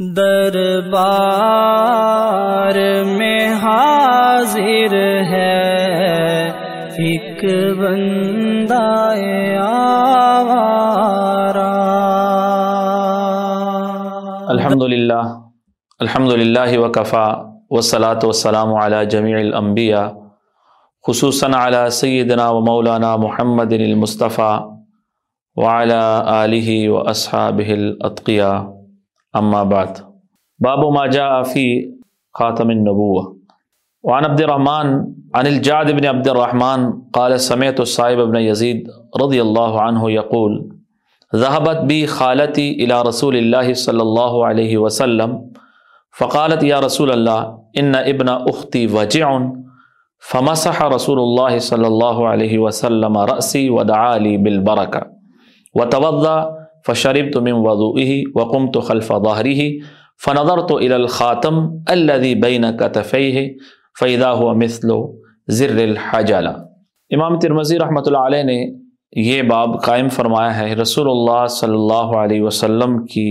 دربار میں حاضر ہے۔ ایک بندہ آوارا۔ الحمد للہ الحمد للہ وکفا وسلاۃ وسلام علی جمیع الانبیاء، خصوصاً علی سیدنا و مولانا محمد المصطفیٰ، وعلی آلہ و اصحابہ الاتقیاء۔ اما بعد. باب ما جاء فی خاتم النبوة. وعن عبد الرحمن عن الجعد بن عبد الرحمن قال سمعت الصائب بن يزيد رضي الله عنه يقول ذهبت بي خالتي إلى رسول الله صلى الله عليه وسلم، فقالت يا رسول الله، إن ابن أختي وجع، فمسح رسول الله صلى الله عليه وسلم رأسي ودعا لي بالبركة، وتوضأ فشربت من وضوئه وقمت خلف ظهره فنظرت إلى الخاتم الذي بين كتفيه فإذا هو مثل زر الحجلة امام ترمزی رحمۃ اللہ علیہ نے یہ باب قائم فرمایا ہے رسول اللہ صلی اللہ علیہ وسلم کی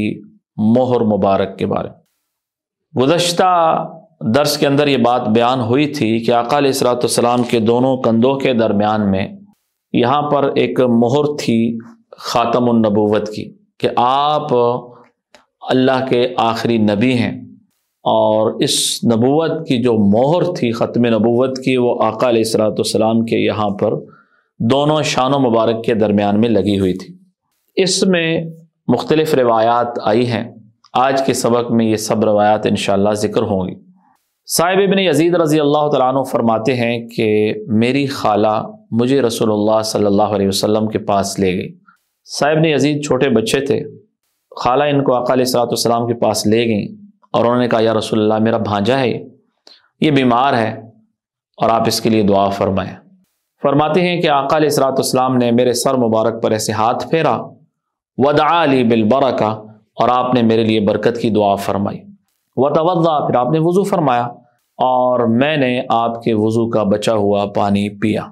مہر مبارک کے بارے گزشتہ درس کے اندر یہ بات بیان ہوئی تھی کہ آقا علیہ السلاۃ والسلام کے دونوں کندھوں کے درمیان میں یہاں پر ایک مہر تھی خاتم النبوت کی کہ آپ اللہ کے آخری نبی ہیں اور اس نبوت کی جو مہر تھی ختم نبوت کی وہ آقا علیہ السلاۃ والسلام کے یہاں پر دونوں شان و مبارک کے درمیان میں لگی ہوئی تھی۔ اس میں مختلف روایات آئی ہیں۔ آج کے سبق میں یہ سب روایات انشاءاللہ ذکر ہوں گی۔ صاحب ابن یزید رضی اللہ تعالیٰ عنہ فرماتے ہیں کہ میری خالہ مجھے رسول اللہ صلی اللہ علیہ وسلم کے پاس لے گئی۔ صاحب نے یزید چھوٹے بچے تھے، خالہ ان کو آقا علیہ السلاۃ والسلام کے پاس لے گئیں اور انہوں نے کہا، یا رسول اللہ، میرا بھانجا ہے، یہ بیمار ہے اور آپ اس کے لیے دعا فرمائیں۔ فرماتے ہیں کہ آقا علیہ السلاۃ والسلام نے میرے سر مبارک پر ایسے ہاتھ پھیرا، ودعا علی بالبرکہ اور آپ نے میرے لیے برکت کی دعا فرمائی۔ و پھر آپ نے وضو فرمایا اور میں نے آپ کے وضو کا بچا ہوا پانی پیا۔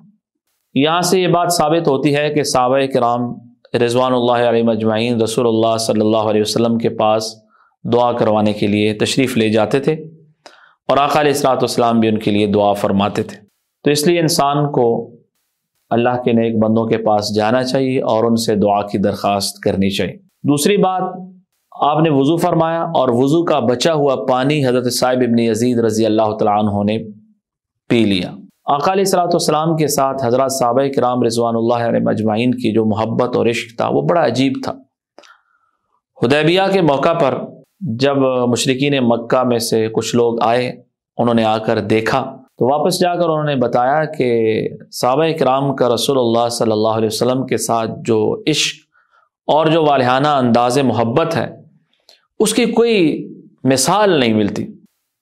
یہاں سے یہ بات ثابت ہوتی ہے کہ صحابہ کرام رضوان اللہ علیہ مجمعین رسول اللہ صلی اللہ علیہ وسلم کے پاس دعا کروانے کے لیے تشریف لے جاتے تھے اور آقا علیہ السلاۃ والسلام بھی ان کے لیے دعا فرماتے تھے۔ تو اس لیے انسان کو اللہ کے نیک بندوں کے پاس جانا چاہیے اور ان سے دعا کی درخواست کرنی چاہیے۔ دوسری بات، آپ نے وضو فرمایا اور وضو کا بچا ہوا پانی حضرت صاحب ابن یزید رضی اللہ تعالیٰ عنہ نے پی لیا۔ آقا علیہ صلاۃ والسلام کے ساتھ حضرت صحابہ کرام رضوان اللہ علیہ مجمعین کی جو محبت اور عشق تھا، وہ بڑا عجیب تھا۔ حدیبیہ کے موقع پر جب مشرقین مکہ میں سے کچھ لوگ آئے، انہوں نے آ کر دیکھا۔ تو واپس جا کر انہوں نے بتایا کہ صحابہ کرام کا رسول اللہ صلی اللہ علیہ وسلم کے ساتھ جو عشق اور جو والہانہ انداز محبت ہے، اس کی کوئی مثال نہیں ملتی۔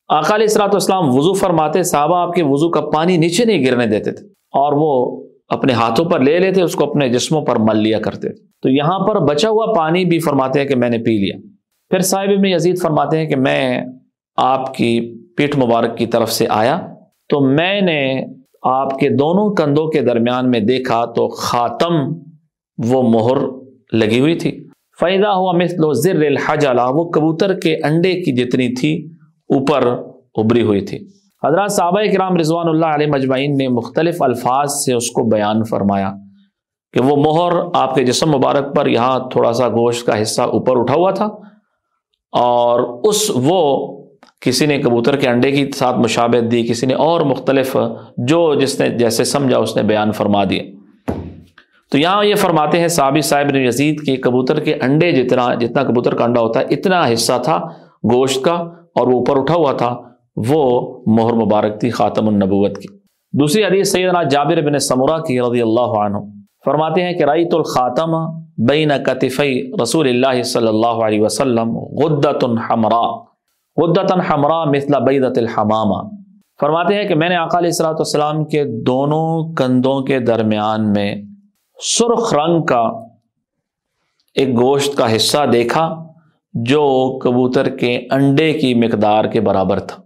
آقا علیہ السلاۃ والسلام وضو فرماتے، صحابہ آپ کے وضو کا پانی نیچے نہیں گرنے دیتے تھے اور وہ اپنے ہاتھوں پر لے لیتے، اس کو اپنے جسموں پر مل لیا کرتے تھے۔ تو یہاں پر بچا ہوا پانی بھی فرماتے ہیں کہ میں نے پی لیا۔ پھر صاحب ابن یزید فرماتے ہیں کہ میں آپ کی پیٹھ مبارک کی طرف سے آیا، تو میں نے آپ کے دونوں کندھوں کے درمیان میں دیکھا تو خاتم وہ مہر لگی ہوئی تھی۔ فائدہ ہوا مثل زر الحجلا وہ کبوتر کے انڈے کی جتنی تھی اوپر ابری ہوئی تھی۔ حضرات صحابہ کرام رضوان اللہ علیہ مجمعین نے مختلف الفاظ سے اس کو بیان فرمایا کہ وہ مہر آپ کے جسم مبارک پر یہاں تھوڑا سا گوشت کا حصہ اوپر اٹھا ہوا تھا اور اس وہ کسی نے کبوتر کے انڈے کی ساتھ مشابت دی، کسی نے اور مختلف جو جس نے جیسے سمجھا اس نے بیان فرما دیے تو یہاں یہ فرماتے ہیں صابی صاحب نے یزید کے کبوتر کے انڈے جتنا جتنا کبوتر کا انڈا ہوتا ہے، اتنا حصہ تھا گوشت کا۔ اور وہ اوپر اٹھا ہوا تھا، وہ مہر مبارک تھی خاتم النبوت کی۔ دوسری حدیث سیدنا جابر بن سمورہ کی رضی اللہ عنہ۔ فرماتے ہیں کہ رائت الخاتم بین کتفی رسول اللہ صلی اللہ علیہ وسلم غدت حمرا غدت حمرا مثل بیدت الحمامہ۔ فرماتے ہیں کہ میں نے آقا علیہ السلاۃ والسلام کے دونوں کندھوں کے درمیان میں سرخ رنگ کا ایک گوشت کا حصہ دیکھا۔ جو کبوتر کے انڈے کی مقدار کے برابر تھا۔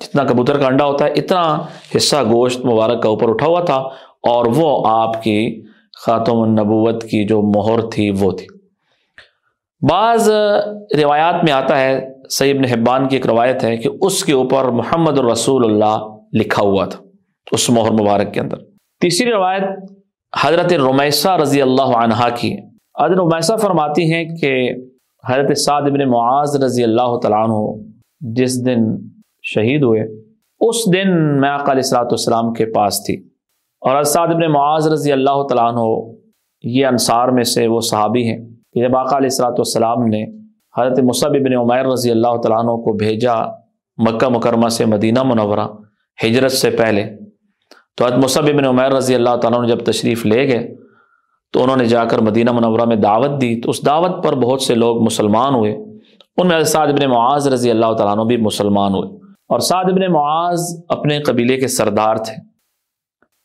جتنا کبوتر کا انڈا ہوتا ہے، اتنا حصہ گوشت مبارک کا اوپر اٹھا ہوا تھا اور وہ آپ کی خاتم النبوت کی جو مہر تھی، وہ تھی۔ بعض روایات میں آتا ہے سعید حبان کی ایک روایت ہے کہ اس کے اوپر محمد الرسول اللہ لکھا ہوا تھا، اس مہر مبارک کے اندر۔ تیسری روایت حضرت رمیسہ رضی اللہ عنہا کی حضرت رمیسہ فرماتی ہیں کہ حضرت سعد ابن معاذ رضی اللہ تعالیٰ عنہ جس دن شہید ہوئے، اس دن میں علیہ السلاۃ والسلام کے پاس تھی۔ اور اسعد ابن معاذ رضی اللہ تعالیٰ عنہ یہ انصار میں سے وہ صحابی ہیں کہ جب آقا علیہ السلاۃ والسلام نے حضرت مصب ابن عمیر رضی اللہ تعالیٰ عنہ کو بھیجا مکہ مکرمہ سے مدینہ منورہ ہجرت سے پہلے، تو حضرت مصب ابن عمیر رضی اللہ تعالیٰ عنہ جب تشریف لے گئے تو انہوں نے جا کر مدینہ منورہ میں دعوت دی۔ تو اس دعوت پر بہت سے لوگ مسلمان ہوئے۔ ان میں سعد ابن معاذ رضی اللہ تعالیٰ عنہ بھی مسلمان ہوئے۔ اور سعد ابن معاذ اپنے قبیلے کے سردار تھے۔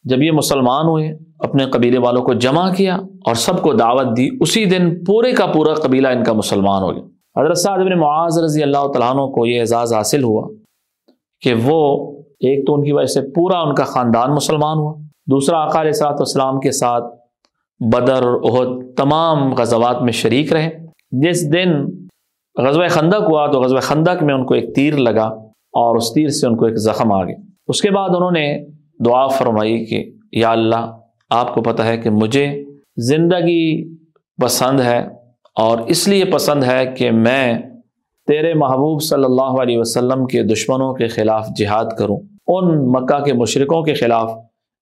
جب یہ مسلمان ہوئے، اپنے قبیلے والوں کو جمع کیا اور سب کو دعوت دی۔ اسی دن پورے کا پورا قبیلہ ان کا مسلمان ہو گیا۔ حضرت سعد ابن معاذ رضی اللہ تعالیٰ عنہ کو یہ اعزاز حاصل ہوا کہ وہ ایک تو ان کی وجہ سے پورا ان کا خاندان مسلمان ہوا۔ دوسرا آقا علیہ صلاحت والسلام کے ساتھ بدر عہد تمام غزوات میں شریک رہے۔ جس دن غزوہ خندق ہوا تو غزوہ خندق میں ان کو ایک تیر لگا اور اس تیر سے ان کو ایک زخم آ گیا۔ اس کے بعد انہوں نے دعا فرمائی کہ، یا اللہ، آپ کو پتہ ہے کہ مجھے زندگی پسند ہے اور اس لیے پسند ہے کہ میں تیرے محبوب صلی اللہ علیہ وسلم کے دشمنوں کے خلاف جہاد کروں، ان مکہ کے مشرقوں کے خلاف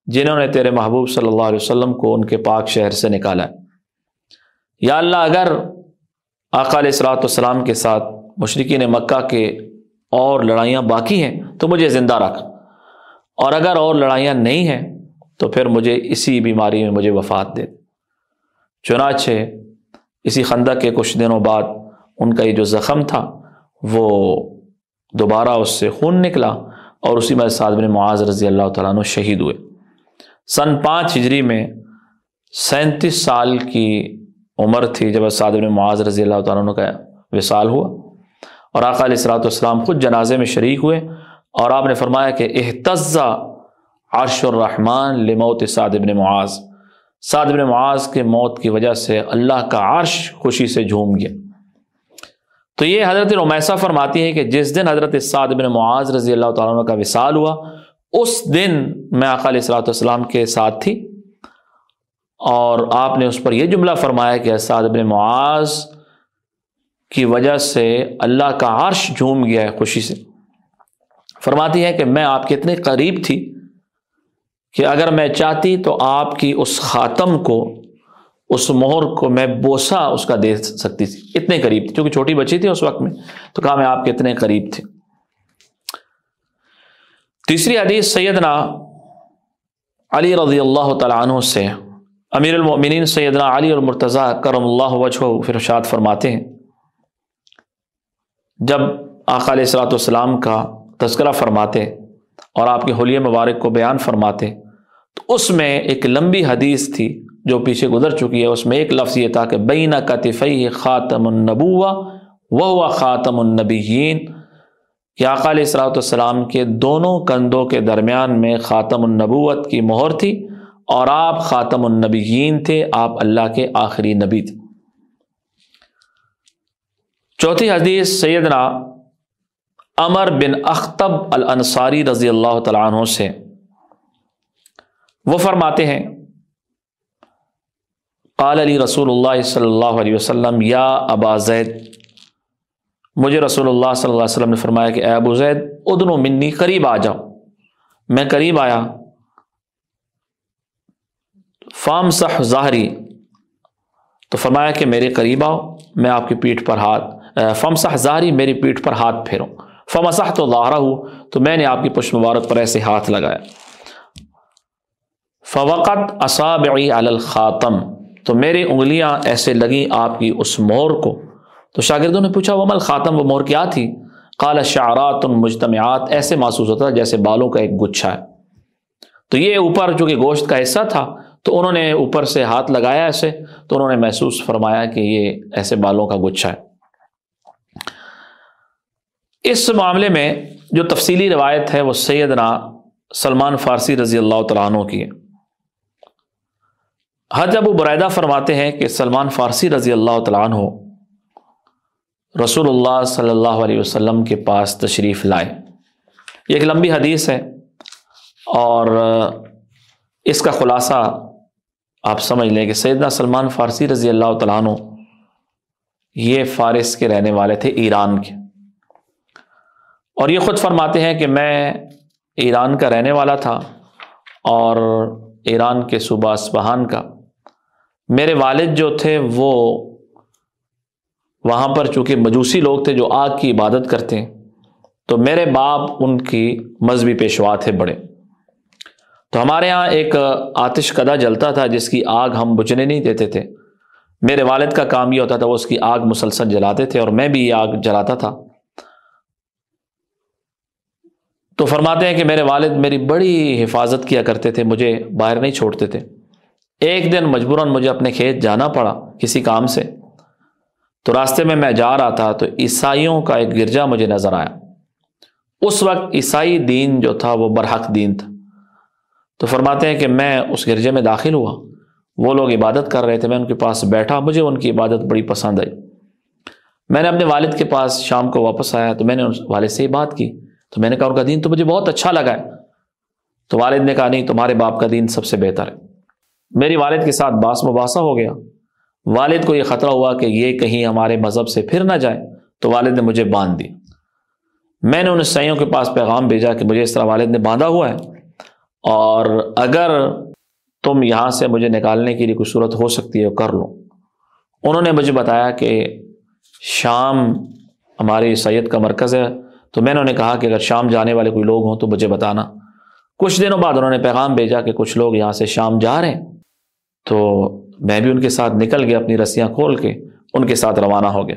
جنہوں نے تیرے محبوب صلی اللہ علیہ وسلم کو ان کے پاک شہر سے نکالا ہے۔ یا اللہ، اگر آقا علیہ السلاۃ والسلام کے ساتھ مشرقین مکہ کے اور لڑائیاں باقی ہیں، تو مجھے زندہ رکھ۔ اور اگر اور لڑائیاں نہیں ہیں، تو پھر مجھے اسی بیماری میں مجھے وفات دے۔ چنانچہ اسی خندہ کے کچھ دنوں بعد ان کا یہ جو زخم تھا، وہ دوبارہ اس سے خون نکلا اور اسی میں سعد بن معاذ رضی اللہ تعالیٰ عنہ شہید ہوئے۔ سن پانچ ہجری میں سینتیس سال کی عمر تھی جب سعد بن معاذ رضی اللہ تعالیٰ عنہ کا وصال ہوا اور آقا علیہ السلاۃ والسلام خود جنازے میں شریک ہوئے اور آپ نے فرمایا کہ احتزا عرش الرحمٰن لموت سعد بن معاذ۔ سعد بن معاذ کے موت کی وجہ سے اللہ کا عرش خوشی سے جھوم گیا۔ تو یہ حضرت رمیسہ فرماتی ہے کہ جس دن حضرت سعد بن معاذ رضی اللہ تعالیٰ عنہ کا وصال ہوا اس دن میں آقا علیہ السلاۃ والسلام کے ساتھ تھی اور آپ نے اس پر یہ جملہ فرمایا کہ سعد بن معاذ کی وجہ سے اللہ کا عرش جھوم گیا ہے خوشی سے۔ فرماتی ہے کہ میں آپ کے اتنے قریب تھی کہ اگر میں چاہتی تو آپ کی اس خاتم کو، اس مہر کو میں بوسا اس کا دے سکتی تھی۔ اتنے قریب تھی کیونکہ چھوٹی بچی تھی اس وقت میں، تو کہا میں آپ کے اتنے قریب تھے تیسری حدیث سیدنا علی رضی اللہ تعالیٰ عنہ سے، امیر المؤمنین سیدنا علی المرتضیٰ کرم اللہ وجہ فرشاد فرماتے ہیں۔ جب آقا علیہ السلاۃ والسلام کا تذکرہ فرماتے اور آپ کے حلیہ مبارک کو بیان فرماتے، تو اس میں ایک لمبی حدیث تھی جو پیچھے گزر چکی ہے۔ اس میں ایک لفظ یہ تھا کہ بین کتفی خاتم النبوہ و خاتم النبیین۔ کہ آقا علیہ السلاۃ والسلام کے دونوں کندھوں کے درمیان میں خاتم النبوت کی مہر تھی اور آپ خاتم النبیین تھے، آپ اللہ کے آخری نبی تھے۔ چوتھی حدیث سیدنا امر بن اختب الانصاری رضی اللہ تعالیٰ عنہ سے۔ وہ فرماتے ہیں، قال علی رسول اللہ صلی اللہ علیہ وسلم، یا ابا زید مجھے رسول اللہ صلی اللہ علیہ وسلم نے فرمایا کہ اے ابو زید ادن و منی، قریب آ جاؤ۔ میں قریب آیا۔ فام صح ظاہری تو فرمایا کہ میرے قریب آؤ، میں آپ کی پیٹھ پر ہاتھ فم صح ظاہری میری پیٹھ پر ہاتھ پھیروں۔ فمسح تو لاہرا ہوں تو میں نے آپ کی پشت مبارک پر ایسے ہاتھ لگایا۔ فوقت اصابعی علی الخاتم۔ تو میری انگلیاں ایسے لگیں آپ کی اس مور کو۔ تو شاگردوں نے پوچھا وہ مل خاتم وہ مور کیا تھی؟ قال، شعرات مجتمعات. ایسے محسوس ہوتا تھا جیسے بالوں کا ایک گچھا ہے۔ تو یہ اوپر جو کہ گوشت کا حصہ تھا، تو انہوں نے اوپر سے ہاتھ لگایا ایسے، تو انہوں نے محسوس فرمایا کہ یہ ایسے بالوں کا گچھا ہے۔ اس معاملے میں جو تفصیلی روایت ہے، وہ سیدنا سلمان فارسی رضی اللہ تعالیٰ عنہ کی ہے۔ حج ابو برائدہ فرماتے ہیں کہ سلمان فارسی رضی اللہ تعالیٰ عنہ رسول اللہ صلی اللہ علیہ وسلم کے پاس تشریف لائے۔ یہ ایک لمبی حدیث ہے اور اس کا خلاصہ آپ سمجھ لیں کہ سیدنا سلمان فارسی رضی اللہ تعالیٰ عنہ یہ فارس کے رہنے والے تھے ایران کے۔ اور یہ خود فرماتے ہیں کہ میں ایران کا رہنے والا تھا اور ایران کے صوبہ اسبہان کا۔ میرے والد جو تھے وہ وہاں پر چونکہ مجوسی لوگ تھے جو آگ کی عبادت کرتے ہیں، تو میرے باپ ان کی مذہبی پیشوا تھے بڑے۔ تو ہمارے یہاں ایک آتش کدا جلتا تھا جس کی آگ ہم بجھنے نہیں دیتے تھے۔ میرے والد کا کام یہ ہوتا تھا، وہ اس کی آگ مسلسل جلاتے تھے اور میں بھی یہ آگ جلاتا تھا۔ تو فرماتے ہیں کہ میرے والد میری بڑی حفاظت کیا کرتے تھے، مجھے باہر نہیں چھوڑتے تھے۔ ایک دن مجبوراً مجھے اپنے کھیت جانا پڑا کسی کام سے۔ تو راستے میں میں جا رہا تھا تو عیسائیوں کا ایک گرجا مجھے نظر آیا۔ اس وقت عیسائی دین جو تھا وہ برحق دین تھا۔ تو فرماتے ہیں کہ میں اس گرجے میں داخل ہوا۔ وہ لوگ عبادت کر رہے تھے، میں ان کے پاس بیٹھا، مجھے ان کی عبادت بڑی پسند آئی۔ میں نے اپنے والد کے پاس شام کو واپس آیا تو میں نے والد سے ہی بات کی۔ تو میں نے کہا، ان کا دین تو مجھے بہت اچھا لگا ہے۔ تو والد نے کہا، نہیں، تمہارے باپ کا دین سب سے بہتر ہے۔ میری والد کے ساتھ باس مباحثہ ہو گیا۔ والد کو یہ خطرہ ہوا کہ یہ کہیں ہمارے مذہب سے پھر نہ جائے تو والد نے مجھے باندھ دی میں نے ان سائیوں کے پاس پیغام بھیجا کہ مجھے اس طرح والد نے باندھا ہوا ہے۔ اور اگر تم یہاں سے مجھے نکالنے کے لیے کوئی صورت ہو سکتی ہے، کر لو۔ انہوں نے مجھے بتایا کہ شام ہماری سید کا مرکز ہے، تو میں نے انہیں کہا کہ اگر شام جانے والے کوئی لوگ ہوں تو مجھے بتانا۔ کچھ دنوں بعد انہوں نے پیغام بھیجا کہ کچھ لوگ یہاں سے شام جا رہے ہیں، تو میں بھی ان کے ساتھ نکل گیا اپنی رسیاں کھول کے، ان کے ساتھ روانہ ہو گیا۔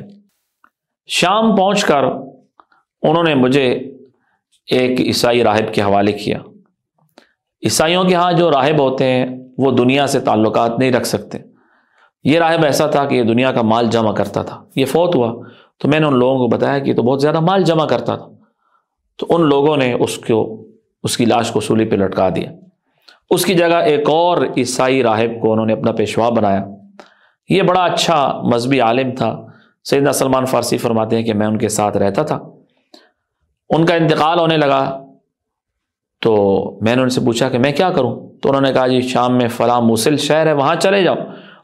شام پہنچ کر انہوں نے مجھے ایک عیسائی راہب کے حوالے کیا۔ عیسائیوں کے ہاں جو راہب ہوتے ہیں، وہ دنیا سے تعلقات نہیں رکھ سکتے۔ یہ راہب ایسا تھا کہ یہ دنیا کا مال جمع کرتا تھا۔ یہ فوت ہوا۔ تو میں نے ان لوگوں کو بتایا کہ یہ تو بہت زیادہ مال جمع کرتا تھا۔ تو ان لوگوں نے اس کو، اس کی لاش کو سولی پہ لٹکا دیا۔ اس کی جگہ ایک اور عیسائی راہب کو انہوں نے اپنا پیشوا بنایا۔ یہ بڑا اچھا مذہبی عالم تھا۔ سیدنا سلمان فارسی فرماتے ہیں کہ میں ان کے ساتھ رہتا تھا۔ ان کا انتقال ہونے لگا۔ تو میں نے ان سے پوچھا کہ میں کیا کروں؟ تو انہوں نے کہا جی شام میں فلاں موسل شہر ہے، وہاں چلے جاؤ۔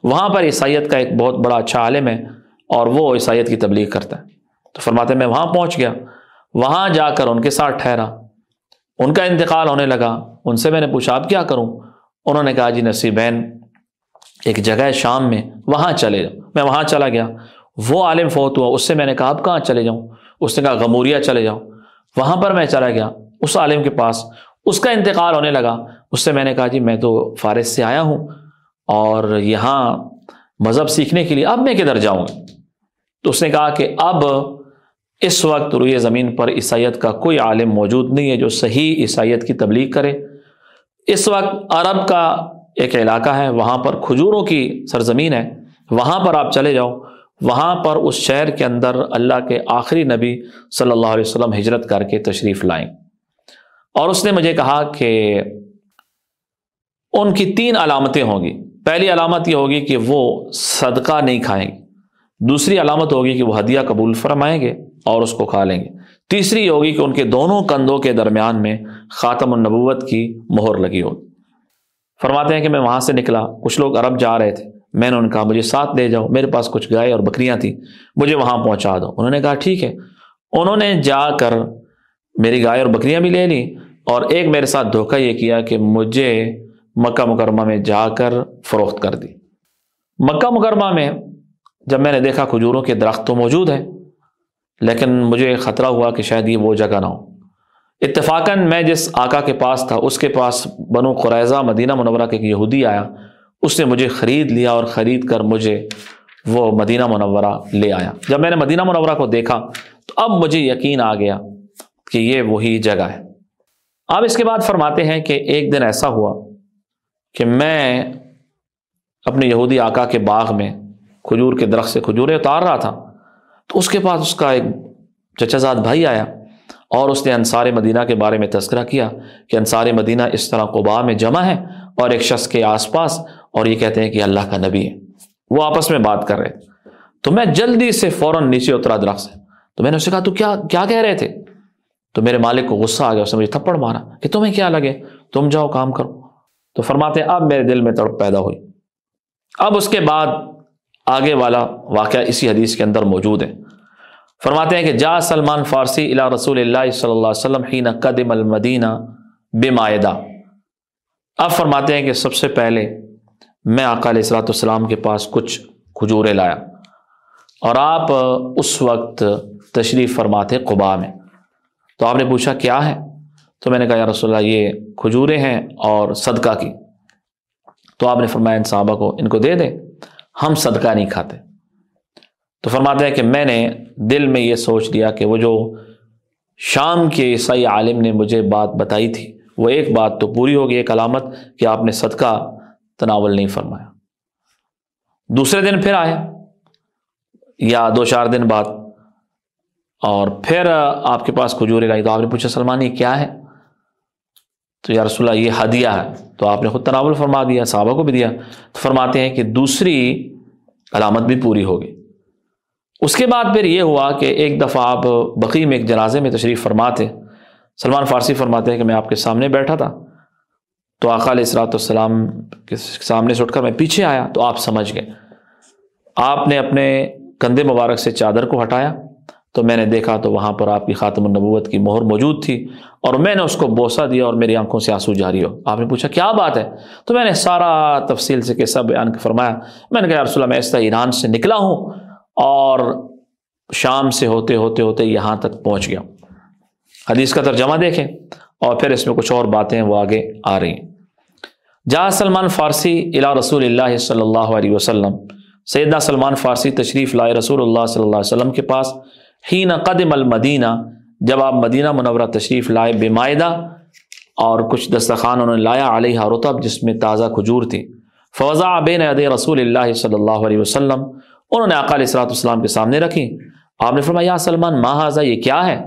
وہاں پر عیسائیت کا ایک بہت بڑا اچھا عالم ہے اور وہ عیسائیت کی تبلیغ کرتا ہے۔ تو فرماتے میں وہاں پہنچ گیا۔ وہاں جا کر ان کے ساتھ ٹھہرا۔ ان کا انتقال ہونے لگا۔ ان سے میں نے پوچھا آپ کیا کروں؟ انہوں نے کہا جی نصیبین ایک جگہ ہے شام میں، وہاں چلے جاؤ۔ میں وہاں چلا گیا۔ وہ عالم فوت ہوا۔ اس سے میں نے کہا آپ کہاں چلے جاؤں؟ اس نے کہا، غموریا چلے جاؤ وہاں پر میں چلا گیا، اس عالم کے پاس۔ اس کا انتقال ہونے لگا۔ اس سے میں نے کہا جی میں تو فارس سے آیا ہوں اور یہاں مذہب سیکھنے کے لیے اب میں کدھر جاؤں تو اس نے کہا کہ اب اس وقت روئے زمین پر عیسائیت کا کوئی عالم موجود نہیں ہے جو صحیح عیسائیت کی تبلیغ کرے۔ اس وقت عرب کا ایک علاقہ ہے، وہاں پر کھجوروں کی سرزمین ہے۔ وہاں پر آپ چلے جاؤ۔ وہاں پر اس شہر کے اندر اللہ کے آخری نبی صلی اللہ علیہ وسلم ہجرت کر کے تشریف لائیں۔ اور اس نے مجھے کہا کہ ان کی تین علامتیں ہوں گی۔ پہلی علامت یہ ہوگی کہ وہ صدقہ نہیں کھائیں گے دوسری علامت ہوگی کہ وہ ہدیہ قبول فرمائیں گے۔ اور اس کو کھا لیں گے۔ تیسری ہوگی کہ ان کے دونوں کندھوں کے درمیان میں خاتم النبوت کی مہر لگی ہوگی فرماتے ہیں کہ میں وہاں سے نکلا۔ کچھ لوگ عرب جا رہے تھے۔ میں نے ان کہا، مجھے ساتھ لے جاؤ۔ میرے پاس کچھ گائے اور بکریاں تھیں۔ مجھے وہاں پہنچا دو۔ انہوں نے کہا، ٹھیک ہے۔ انہوں نے جا کر میری گائے اور بکریاں بھی لے لی اور ایک میرے ساتھ دھوکہ یہ کیا کہ مجھے مکہ مکرمہ میں جا کر فروخت کر دی۔ مکہ مکرمہ میں جب میں نے دیکھا کھجوروں کے درخت تو موجود ہیں۔ لیکن مجھے خطرہ ہوا کہ شاید یہ وہ جگہ نہ ہو۔ اتفاقاً میں جس آقا کے پاس تھا، اس کے پاس بنو قریضہ مدینہ منورہ کے ایک یہودی آیا۔ اس نے مجھے خرید لیا اور خرید کر مجھے وہ مدینہ منورہ لے آیا۔ جب میں نے مدینہ منورہ کو دیکھا، تو اب مجھے یقین آ گیا کہ یہ وہی جگہ ہے۔ اب اس کے بعد فرماتے ہیں کہ ایک دن ایسا ہوا کہ میں اپنے یہودی آقا کے باغ میں کھجور کے درخت سے کھجورے اتار رہا تھا۔ تو اس کے بعد اس کا ایک چچا زاد بھائی آیا اور اس نے انصار مدینہ کے بارے میں تذکرہ کیا کہ انصار مدینہ اس طرح قبا میں جمع ہے اور ایک شخص کے آس پاس اور یہ کہتے ہیں کہ اللہ کا نبی ہے۔ وہ آپس میں بات کر رہے تو میں جلدی سے فوراً نیچے اترا درخت سے۔ تو میں نے اسے کہا، تو کیا کیا کہہ رہے تھے؟ تو میرے مالک کو غصہ آ گیا، اس نے مجھے تھپڑ مارا کہ تمہیں کیا لگے؟ تم جاؤ، کام کرو۔ تو فرماتے ہیں اب میرے دل میں تڑپ پیدا ہوئی۔ اب اس کے بعد آگے والا واقعہ اسی حدیث کے اندر موجود ہے۔ فرماتے ہیں کہ جا سلمان فارسی الا رسول اللہ صلی اللہ علیہ وسلم حین قدم المدینہ بے معاہدہ اب فرماتے ہیں کہ سب سے پہلے میں آقا علیہ السلاۃ والسلام کے پاس کچھ کھجورے لایا اور آپ اس وقت تشریف فرماتے قبا میں۔ تو آپ نے پوچھا کیا ہے؟ تو میں نے کہا یا رسول اللہ یہ کھجورے ہیں اور صدقہ کی۔ تو آپ نے فرمایا ان صحابہ کو ان کو دے دیں، ہم صدقہ نہیں کھاتے۔ تو فرماتے ہیں کہ میں نے دل میں یہ سوچ لیا کہ وہ جو شام کے عیسائی عالم نے مجھے بات بتائی تھی، وہ ایک بات تو پوری ہوگی، ایک علامت کہ آپ نے صدقہ تناول نہیں فرمایا۔ دوسرے دن پھر آیا یا دو چار دن بعد، اور پھر آپ کے پاس کھجورے لائی تو آپ نے پوچھا، سلمان، یہ کیا ہے؟ تو یا رسول اللہ، یہ ہدیہ ہے۔ تو آپ نے خود تناول فرما دیا، صحابہ کو بھی دیا۔ تو فرماتے ہیں کہ دوسری علامت بھی پوری ہوگی۔ اس کے بعد پھر یہ ہوا کہ ایک دفعہ آپ بقی میں ایک جنازے میں تشریف فرماتے، سلمان فارسی فرماتے ہیں کہ میں آپ کے سامنے بیٹھا تھا۔ تو آقا علیہ السلاۃ والسلام کے سامنے سے اٹھ کر میں پیچھے آیا تو آپ سمجھ گئے۔ آپ نے اپنے کندھے مبارک سے چادر کو ہٹایا۔ تو میں نے دیکھا تو وہاں پر آپ کی خاتم النبوت کی مہر موجود تھی اور میں نے اس کو بوسا دیا اور میری آنکھوں سے آنسو جاری ہو۔ آپ نے پوچھا، کیا بات ہے؟ تو میں نے سارا تفصیل سے قصہ بیان فرمایا۔ میں نے کہا رسول اللہ، میں اس طرح ایران سے نکلا ہوں۔ اور شام سے ہوتے ہوتے ہوتے یہاں تک پہنچ گیا۔ حدیث کا ترجمہ دیکھیں اور پھر اس میں کچھ اور باتیں وہ آگے آ رہی ہیں۔ جہاں سلمان فارسی الا رسول اللہ صلی اللہ علیہ وسلم، سیدنا سلمان فارسی تشریف لائے رسول اللہ صلی اللہ علیہ وسلم کے پاس ہی قدم المدینہ، جب آپ مدینہ منورہ تشریف لائے بے اور کچھ دستخان انہوں نے لایا علیہ رتب جس میں تازہ کھجور تھی۔ فوضا بین اد رسول اللہ صلی اللہ علیہ وسلم انہوں نے علیہ السلاۃ والسلام کے سامنے رکھی آپ نے فرمایا، یا سلمان ماہذا یہ کیا ہے؟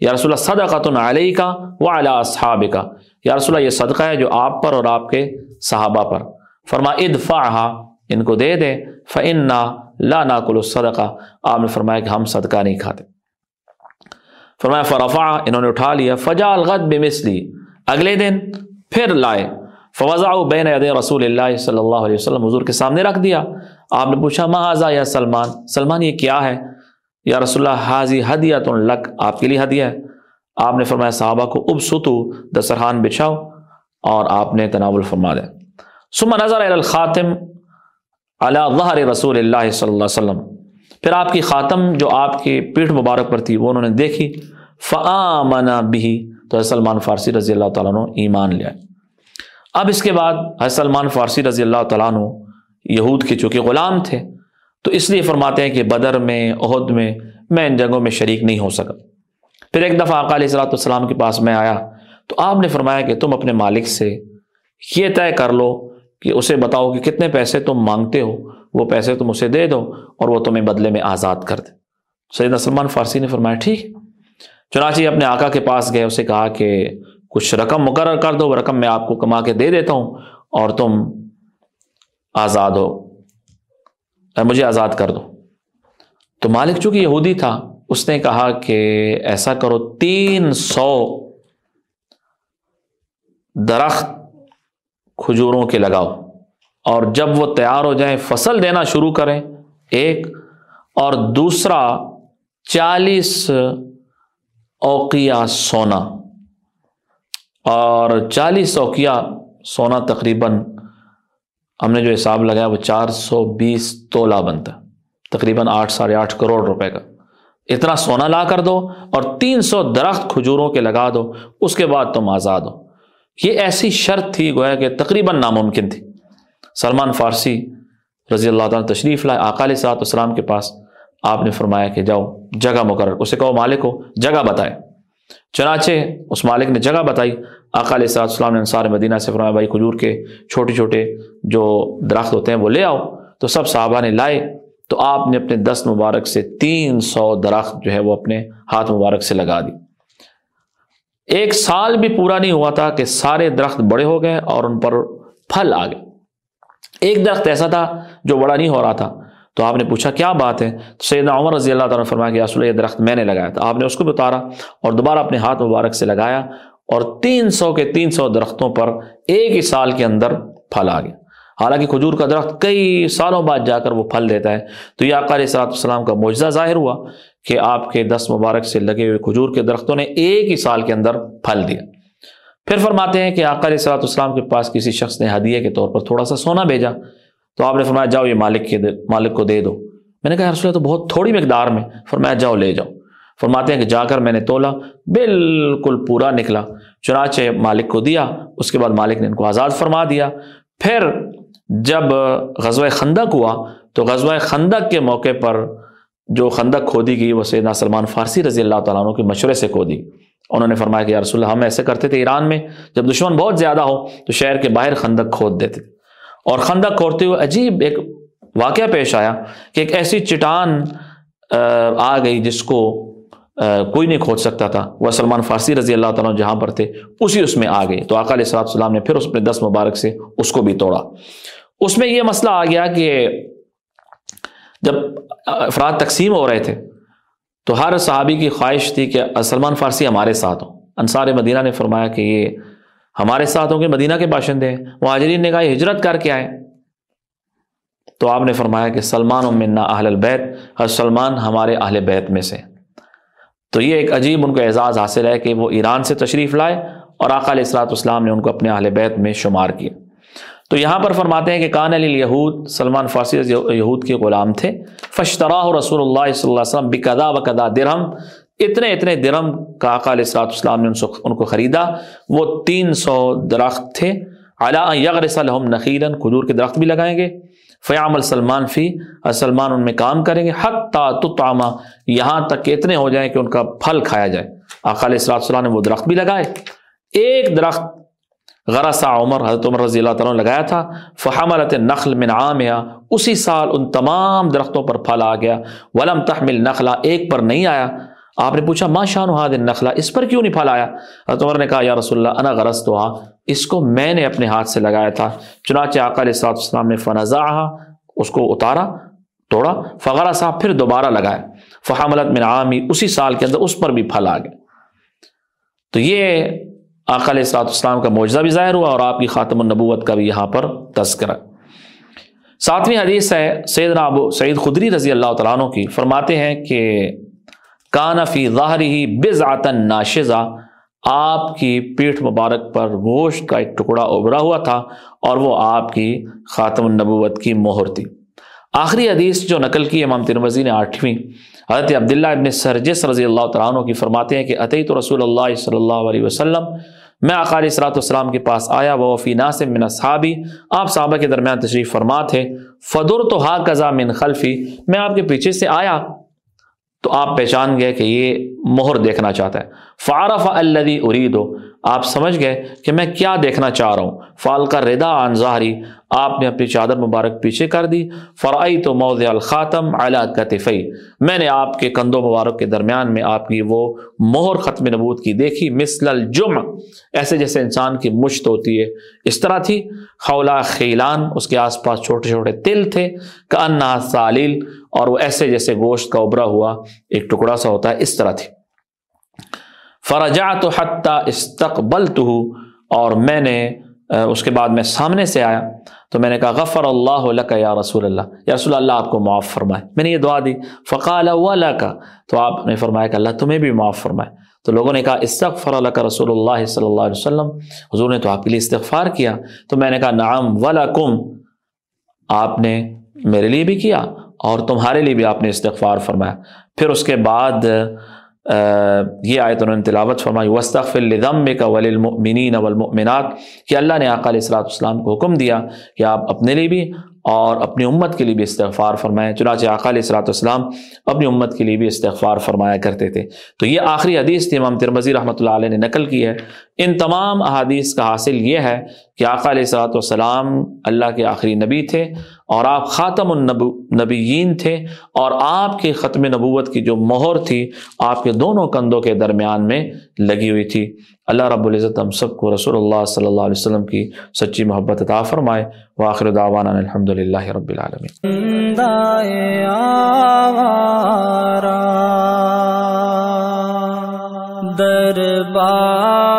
یا رسول اللہ، صدقۃ علیہ کا و اعلیٰ صحاب کا یا رسول اللہ، یہ صدقہ ہے جو آپ پر اور آپ کے صحابہ پر. فرما ادفا ان کو دے دے۔ فن لا ناکل الصدقہ۔ آپ نے فرمایا کہ ہم صدقہ نہیں کھاتے۔ فرمایا فرفا انہوں نے اٹھا لیا۔ فجا الغد بمثلی اگلے دن پھر لائے۔ فوضا بین ید رسول اللہ صلی اللہ علیہ وسلم۔ حضور کے سامنے رکھ دیا۔ آپ نے پوچھا مہذا یا سلمان؟ سلمان، یہ کیا ہے؟ یا رسول اللہ حاضی ہدیت لک. آپ کے لیے ہدیہ ہے۔ آپ نے فرمایا، صحابہ کو اب ستو دسترخوان بچھاؤ اور آپ نے تناول فرما دیا سما نظر الخاتم علی ظہر رسول اللہ صلی اللہ علیہ وسلم۔ پھر آپ کی خاتم جو آپ کی پیٹھ مبارک پر تھی، وہ انہوں نے دیکھی۔ فعامنا بھی تو سلمان فارسی رضی اللہ تعالیٰ عنہ ایمان لیا اب اس کے بعد سلمان فارسی رضی اللہ تعالیٰ عنہ یہود کے چونکہ غلام تھے، تو اس لیے فرماتے ہیں کہ بدر میں عہد میں میں ان جنگوں میں شریک نہیں ہو سکا۔ پھر ایک دفعہ علیہ صلاۃ والسلام کے پاس میں آیا، تو آپ نے فرمایا کہ تم اپنے مالک سے یہ طے کر لو کہ اسے بتاؤ کہ کتنے پیسے تم مانگتے ہو، وہ پیسے تم اسے دے دو اور وہ تمہیں بدلے میں آزاد کر دے۔ سید سلمان فارسی نے فرمایا، ٹھیک۔ چنانچہ اپنے آقا کے پاس گئے، اسے کہا کہ کچھ رقم مقرر کر دو وہ رقم میں آپ کو کما کے دے دیتا ہوں اور تم آزاد ہو۔ مجھے آزاد کر دو۔ تو مالک چونکہ یہودی تھا، اس نے کہا کہ ایسا کرو، تین سو درخت کھجوروں کے لگاؤ۔ اور جب وہ تیار ہو جائیں، فصل دینا شروع کریں، ایک۔ اور دوسرا، چالیس اوقیا سونا۔ اور چالیس اوقیا سونا تقریباً ہم نے جو حساب لگایا وہ چار سو بیس تولا بنتا تقریباً آٹھ ساڑھے آٹھ کروڑ روپے کا۔ اتنا سونا لا کر دو اور تین سو درخت کھجوروں کے لگا دو، اس کے بعد تم آزاد ہو۔ یہ ایسی شرط تھی گویا کہ تقریباً ناممکن تھی۔ سلمان فارسی رضی اللہ تعالیٰ تشریف لائے اقالی صاحب السلام کے پاس۔ آپ نے فرمایا کہ جاؤ، جگہ مقرر۔ اسے کہو، مالک ہو، جگہ بتائے۔ چنانچہ اس مالک نے جگہ بتائی۔ اقالی صاحب السلام نے انصار مدینہ سے فرمایا، بھائی کھجور کے چھوٹے چھوٹے جو درخت ہوتے ہیں وہ لے آؤ۔ تو سب صحابہ نے لائے۔ تو آپ نے اپنے دس مبارک سے تین سو درخت جو ہے وہ اپنے ہاتھ مبارک سے لگا دی۔ ایک سال بھی پورا نہیں ہوا تھا کہ سارے درخت بڑے ہو گئے اور ان پر پھل آ گئے۔ ایک درخت ایسا تھا جو بڑا نہیں ہو رہا تھا۔ تو آپ نے پوچھا، کیا بات ہے؟ تو سیدنا عمر رضی اللہ تعالیٰ نے فرمایا کہ رسول یہ درخت میں نے لگایا تھا۔ آپ نے اس کو بھی اتارا اور دوبارہ اپنے ہاتھ مبارک سے لگایا۔ اور تین سو کے تین سو درختوں پر ایک ہی سال کے اندر پھل آ گیا۔ حالانکہ کھجور کا درخت کئی سالوں بعد جا کر وہ پھل دیتا ہے۔ تو یہ علیہ صلاحت السلام کا معجزہ ظاہر ہوا کہ آپ کے دس مبارک سے لگے ہوئے کھجور کے درختوں نے ایک ہی سال کے اندر پھل دیا۔ پھر فرماتے ہیں کہ علیہ صلاحت السلام کے پاس کسی شخص نے ہدیے کے طور پر تھوڑا سا سونا بھیجا۔ تو آپ نے فرمایا، جاؤ یہ مالک کے مالک کو دے دو۔ میں نے کہا رسول تو بہت تھوڑی مقدار میں۔ فرمایا، جاؤ، لے جاؤ۔ فرماتے ہیں کہ جا کر میں نے تولا، بالکل پورا نکلا۔ چنانچہ مالک کو دیا، اس کے بعد مالک نے ان کو آزاد فرما دیا۔ پھر جب غزوہ خندق ہوا، تو غزوہ خندق کے موقع پر جو خندق کھودی گئی، وہ سیدنا سلمان فارسی رضی اللہ تعالیٰ عنہ کے مشورے سے کھودی۔ انہوں نے فرمایا کہ یا رسول اللہ، ہم ایسے کرتے تھے ایران میں، جب دشمن بہت زیادہ ہو، تو شہر کے باہر خندق کھود دیتے۔ تھے اور خندق کھودتے ہوئے عجیب ایک واقعہ پیش آیا کہ ایک ایسی چٹان آ گئی جس کو کوئی نہیں کھود سکتا تھا۔ وہ سلمان فارسی رضی اللہ تعالیٰ جہاں پر تھے، اسی اس میں آ گئی تو آقا علیہ السلام السلام نے پھر اس میں دس مبارک سے اس کو بھی توڑا۔ اس میں یہ مسئلہ آ گیا کہ جب افراد تقسیم ہو رہے تھے، تو ہر صحابی کی خواہش تھی کہ سلمان فارسی ہمارے ساتھ ہوں۔ انصار مدینہ نے فرمایا کہ یہ ہمارے ساتھ ہوں گے مدینہ کے باشندے ہیں۔ مہاجرین نے کہا ہجرت کر کے آئے۔ تو آپ نے فرمایا کہ سلمان منا اہل البیت اور سلمان ہمارے اہل بیت میں سے تو یہ ایک عجیب ان کو اعزاز حاصل ہے کہ وہ ایران سے تشریف لائے اور آقا علیہ السلاۃ اسلام نے ان کو اپنے اہل بیت میں شمار کیا۔ تو یہاں پر فرماتے ہیں کہ کان علی یہود سلمان فارسی یہود کے غلام تھے۔ فشترا رسول اللہ صلی اللہ علیہ وسلم بکدا بکدا درہم۔ اتنے اتنے درم کا آقا علیہ السلاۃ السلام نے ان کو خریدا۔ وہ تین سو درخت تھے۔ اعلیٰ یغرس الحم نقیرن کھجور کے درخت بھی لگائیں گے۔ فیام السلمان فی سلمان ان میں کام کریں گے، حتیٰ تطعما یہاں تک کہ اتنے ہو جائیں کہ ان کا پھل کھایا جائے۔ آقا علیہ السلام نے وہ درخت بھی لگائے۔ ایک درخت غرسا عمر، حضرت عمر رضی اللہ تعالیٰ نے لگایا تھا۔ فحملت نخل من عامیا اسی سال ان تمام درختوں پر پھل آ گیا۔ ولم تحمل نخلا، ایک پر نہیں آیا۔ آپ نے پوچھا ماں شان ہاد نخلا اس پر کیوں نہیں پھل آیا حضرت عمر نے کہا، یا رسول اللہ، انا غرض تو ہاں، اس کو میں نے اپنے ہاتھ سے لگایا تھا، چنانچہ آقا علیہ السلام السلام نے فنزا اس کو اتارا، توڑا فغرا صاحب پھر دوبارہ لگایا۔ فحملت من عامی، اسی سال کے اندر اس پر بھی پھل آ گئے تو یہ آقا علیہ السلاط اسلام کا معجزہ بھی ظاہر ہوا اور آپ کی خاتم النبوت کا بھی یہاں پر تذکرہ۔ ساتویں حدیث ہے، سیدنا ابو سعید خدری رضی اللہ تعالیٰ عنہ کی۔ فرماتے ہیں کہ کانفی ظاہری ہی بز آتن ناشزہ۔ آپ کی پیٹھ مبارک پر گوشت کا ایک ٹکڑا ابھرا ہوا تھا اور وہ آپ کی خاتم النبوت کی مہر تھی۔ آخری حدیث جو نقل کی امام ترمزی نے آٹھویں، حضرت عبداللہ ابن سرجس رضی اللہ تعالیٰ عنہ کی فرماتے ہیں کہ عطیت رسول اللہ صلی اللہ علیہ وسلم، میں اقالی صلاحت والسلام کے پاس آیا وہ وفی ناصم من اصحابی۔ آپ صحابہ کے درمیان تشریف فرما تھے۔ فدر تو ہا قزا من خلفی، میں آپ کے پیچھے سے آیا۔ تو آپ پہچان گئے کہ یہ مہر دیکھنا چاہتا ہے۔ فارف الدی ارید آپ سمجھ گئے کہ میں کیا دیکھنا چاہ رہا ہوں۔ فال کا ردا ظاہری۔ آپ نے اپنی چادر مبارک پیچھے کر دی۔ فرائی تو موض الخاتم اعلیٰ کتفی میں نے آپ کے کندھوں مبارک کے درمیان میں آپ کی وہ مہر ختم نبوت کی دیکھی۔ مثل الجم ایسے جیسے انسان کی مشت ہوتی ہے۔ اس طرح تھی۔ خولا خیلان اس کے آس پاس چھوٹے چھوٹے تل تھے۔ کا انا سالیل اور وہ ایسے جیسے گوشت کا ابرا ہوا۔ ایک ٹکڑا سا ہوتا ہے۔ اس طرح تھی۔ فرجا تو حتیٰ استقبل اور میں نے اس کے بعد میں سامنے سے آیا، تو میں نے کہا، غفر اللہ یا رسول اللہ، یا رسول اللہ، آپ کو معاف فرمائے۔ میں نے یہ دعا دی، فقال کا تو آپ نے فرمایا کہ اللہ تمہیں بھی معاف فرمائے۔ تو لوگوں نے کہا، استغفر اللہ کا رسول اللہ صلی اللہ علیہ وسلم، حضور نے تو آپ کے لیے استغفار کیا۔ تو میں نے کہا، نعم ولکم، آپ نے میرے لیے بھی کیا، اور تمہارے لیے بھی آپ نے استغفار فرمایا۔ پھر اس کے بعد یہ آیت انہوں نے تلاوت فرمائی وسطف الدم کا ولمنین والمؤمنات، کہ اللہ نے آقا علیہ السلاۃ السلام کو حکم دیا کہ آپ اپنے لیے بھی اور اپنی امت کے لیے بھی استغفار فرمائیں چنانچہ آقا علیہ السلاۃ السلام اپنی امت کے لیے بھی استغفار فرمایا کرتے تھے۔ تو یہ آخری حدیث تھی، امام ترمزی رحمۃ اللہ علیہ نے نقل کی ہے۔ ان تمام احادیث کا حاصل یہ ہے کہ آقا علیہ السلاۃ والسلام اللہ کے آخری نبی تھے اور آپ خاتم النبیین تھے اور آپ کی ختم نبوت کی جو مہر تھی، آپ کے دونوں کندھوں کے درمیان میں لگی ہوئی تھی۔ اللہ رب العزت ہم سب کو رسول اللہ صلی اللہ علیہ وسلم کی سچی محبت عطا فرمائے۔ واخر دعوانا الحمد للہ رب العالمین۔ دربار